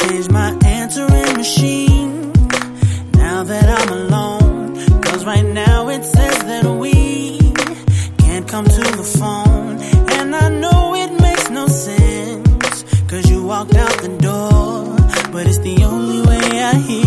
Change my answering machine. Now that I'm alone, cause right now it says that we can't come to the phone. And I know it makes no sense, cause you walked out the door, but it's the only way I hear.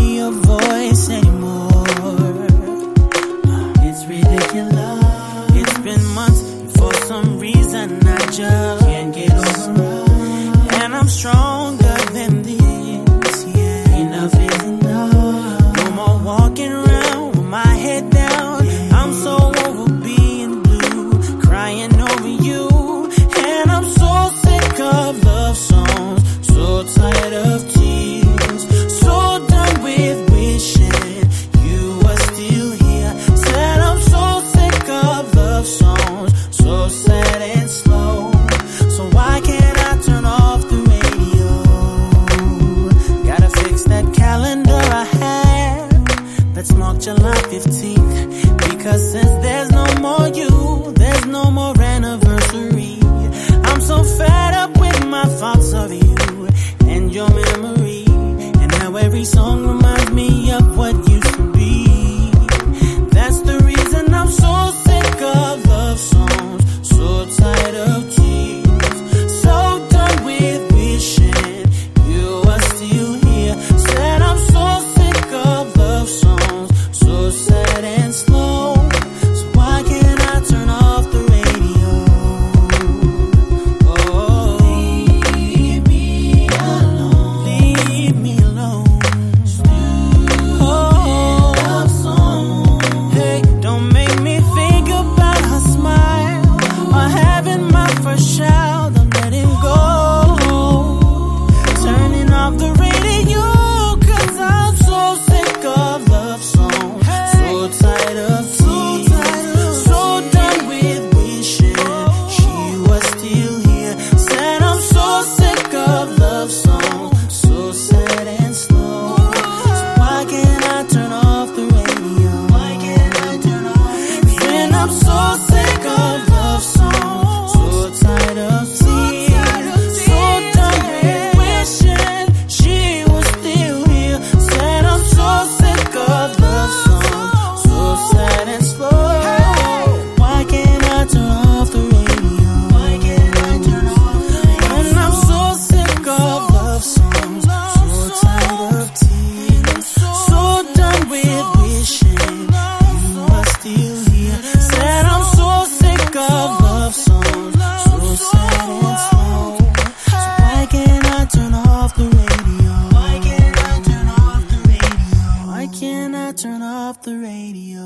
Cause since there's no turn off the radio.